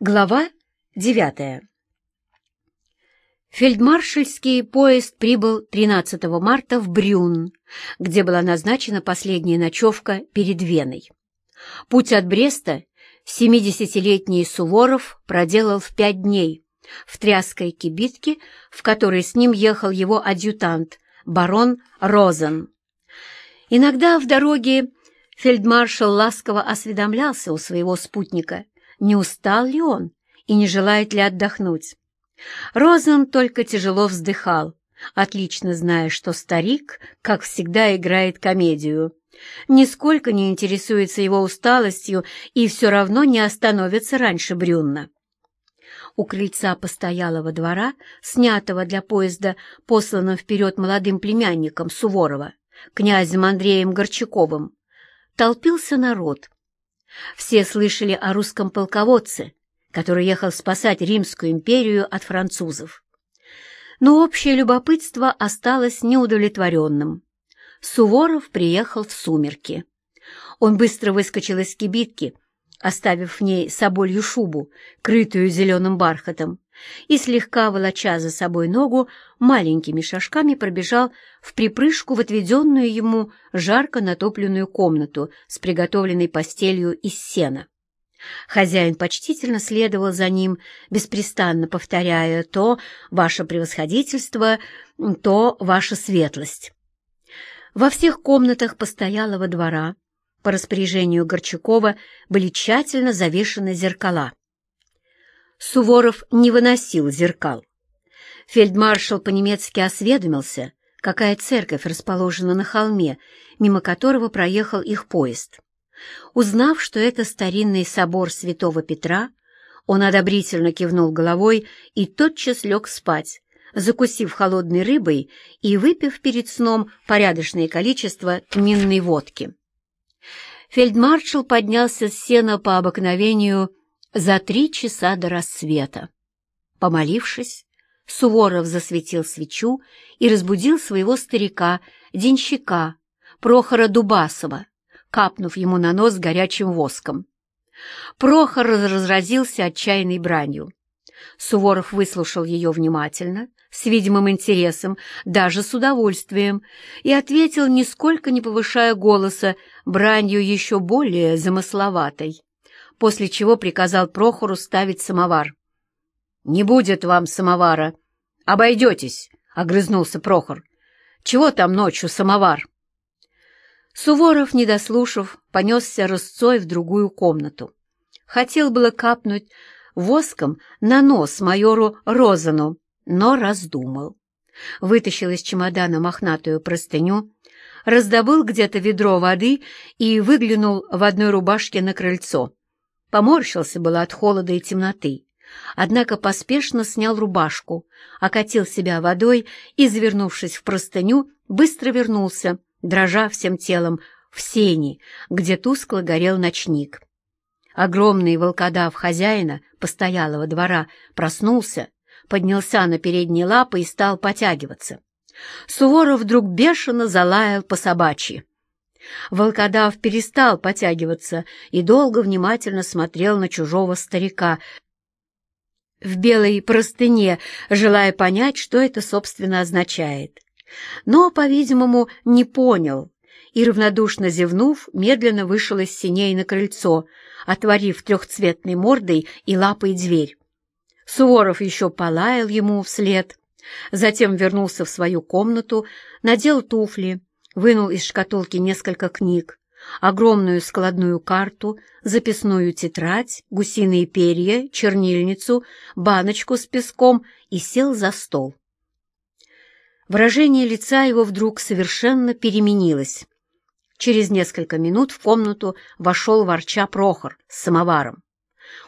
Глава девятая Фельдмаршальский поезд прибыл 13 марта в Брюн, где была назначена последняя ночевка перед Веной. Путь от Бреста 70-летний Суворов проделал в пять дней в тряской кибитке, в которой с ним ехал его адъютант, барон Розен. Иногда в дороге фельдмаршал ласково осведомлялся у своего спутника – не устал ли он и не желает ли отдохнуть. Розен только тяжело вздыхал, отлично зная, что старик, как всегда, играет комедию. Нисколько не интересуется его усталостью и все равно не остановится раньше Брюнна. У крыльца постоялого двора, снятого для поезда, посланным вперед молодым племянником Суворова, князем Андреем Горчаковым, толпился народ, все слышали о русском полководце, который ехал спасать Римскую империю от французов. Но общее любопытство осталось неудовлетворенным. Суворов приехал в сумерки. Он быстро выскочил из кибитки, оставив в ней соболью шубу, крытую зеленым бархатом, и, слегка волоча за собой ногу, маленькими шажками пробежал в припрыжку в отведенную ему жарко натопленную комнату с приготовленной постелью из сена. Хозяин почтительно следовал за ним, беспрестанно повторяя то «Ваше превосходительство», то «Ваша светлость». Во всех комнатах постоялого двора по распоряжению Горчакова были тщательно завешены зеркала. Суворов не выносил зеркал. Фельдмаршал по-немецки осведомился, какая церковь расположена на холме, мимо которого проехал их поезд. Узнав, что это старинный собор святого Петра, он одобрительно кивнул головой и тотчас лег спать, закусив холодной рыбой и выпив перед сном порядочное количество тминной водки. Фельдмаршал поднялся с сена по обыкновению за три часа до рассвета. Помолившись, Суворов засветил свечу и разбудил своего старика, денщика, Прохора Дубасова, капнув ему на нос горячим воском. Прохор разразился отчаянной бранью. Суворов выслушал ее внимательно, с видимым интересом, даже с удовольствием, и ответил, нисколько не повышая голоса, бранью еще более замысловатой после чего приказал Прохору ставить самовар. «Не будет вам самовара. Обойдетесь», — огрызнулся Прохор. «Чего там ночью самовар?» Суворов, не дослушав, понесся рысцой в другую комнату. Хотел было капнуть воском на нос майору Розану, но раздумал. Вытащил из чемодана мохнатую простыню, раздобыл где-то ведро воды и выглянул в одной рубашке на крыльцо. Поморщился было от холода и темноты, однако поспешно снял рубашку, окатил себя водой и, завернувшись в простыню, быстро вернулся, дрожа всем телом, в сени, где тускло горел ночник. Огромный волкодав хозяина постоялого двора проснулся, поднялся на передние лапы и стал потягиваться. Суворов вдруг бешено залаял по собачьи. Волкодав перестал потягиваться и долго внимательно смотрел на чужого старика в белой простыне, желая понять, что это, собственно, означает. Но, по-видимому, не понял и, равнодушно зевнув, медленно вышел из синей на крыльцо, отворив трехцветной мордой и лапой дверь. Суворов еще полаял ему вслед, затем вернулся в свою комнату, надел туфли, вынул из шкатулки несколько книг, огромную складную карту, записную тетрадь, гусиные перья, чернильницу, баночку с песком и сел за стол. Выражение лица его вдруг совершенно переменилось. Через несколько минут в комнату вошел ворча Прохор с самоваром.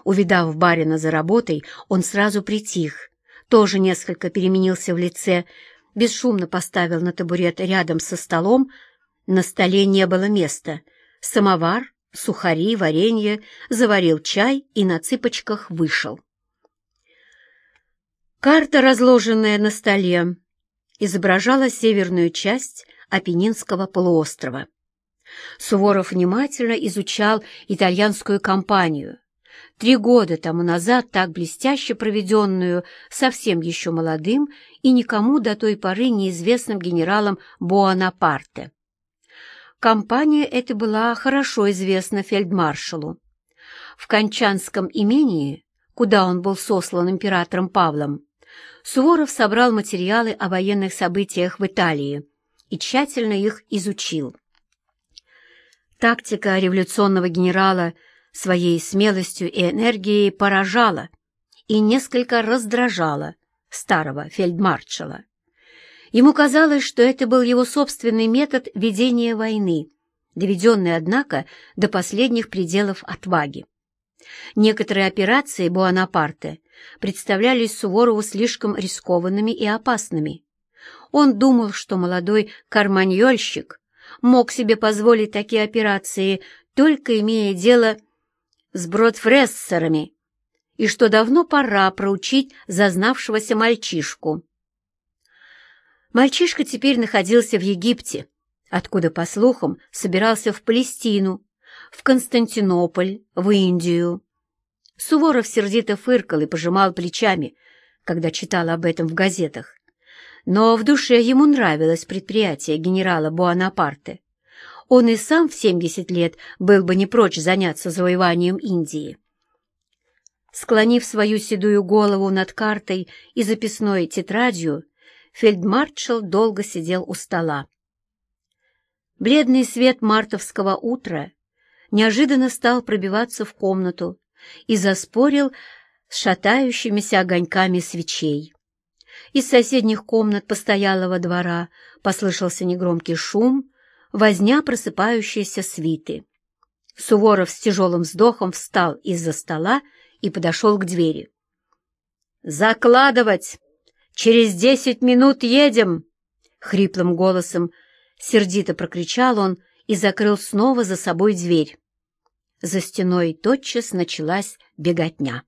Увидав барина за работой, он сразу притих, тоже несколько переменился в лице, бесшумно поставил на табурет рядом со столом. На столе не было места. Самовар, сухари, варенье, заварил чай и на цыпочках вышел. Карта, разложенная на столе, изображала северную часть Апеннинского полуострова. Суворов внимательно изучал итальянскую компанию, три года тому назад так блестяще проведенную совсем еще молодым и никому до той поры неизвестным генералом Буанапарте. Компания эта была хорошо известна фельдмаршалу. В Кончанском имении, куда он был сослан императором Павлом, Суворов собрал материалы о военных событиях в Италии и тщательно их изучил. Тактика революционного генерала своей смелостью и энергией поражала и несколько раздражала старого фельдмаршала. Ему казалось, что это был его собственный метод ведения войны, доведенный, однако, до последних пределов отваги. Некоторые операции Буанапарте представлялись Суворову слишком рискованными и опасными. Он думал, что молодой карманьольщик мог себе позволить такие операции, только имея дело с бродфрессерами, и что давно пора проучить зазнавшегося мальчишку. Мальчишка теперь находился в Египте, откуда, по слухам, собирался в Палестину, в Константинополь, в Индию. Суворов сердито фыркал и пожимал плечами, когда читал об этом в газетах но в душе ему нравилось предприятие генерала Буанапарте. Он и сам в 70 лет был бы не прочь заняться завоеванием Индии. Склонив свою седую голову над картой и записной тетрадью, фельдмаршал долго сидел у стола. Бледный свет мартовского утра неожиданно стал пробиваться в комнату и заспорил с шатающимися огоньками свечей. Из соседних комнат постоялого двора послышался негромкий шум, возня просыпающейся свиты. Суворов с тяжелым вздохом встал из-за стола и подошел к двери. «Закладывать! Через десять минут едем!» Хриплым голосом сердито прокричал он и закрыл снова за собой дверь. За стеной тотчас началась беготня.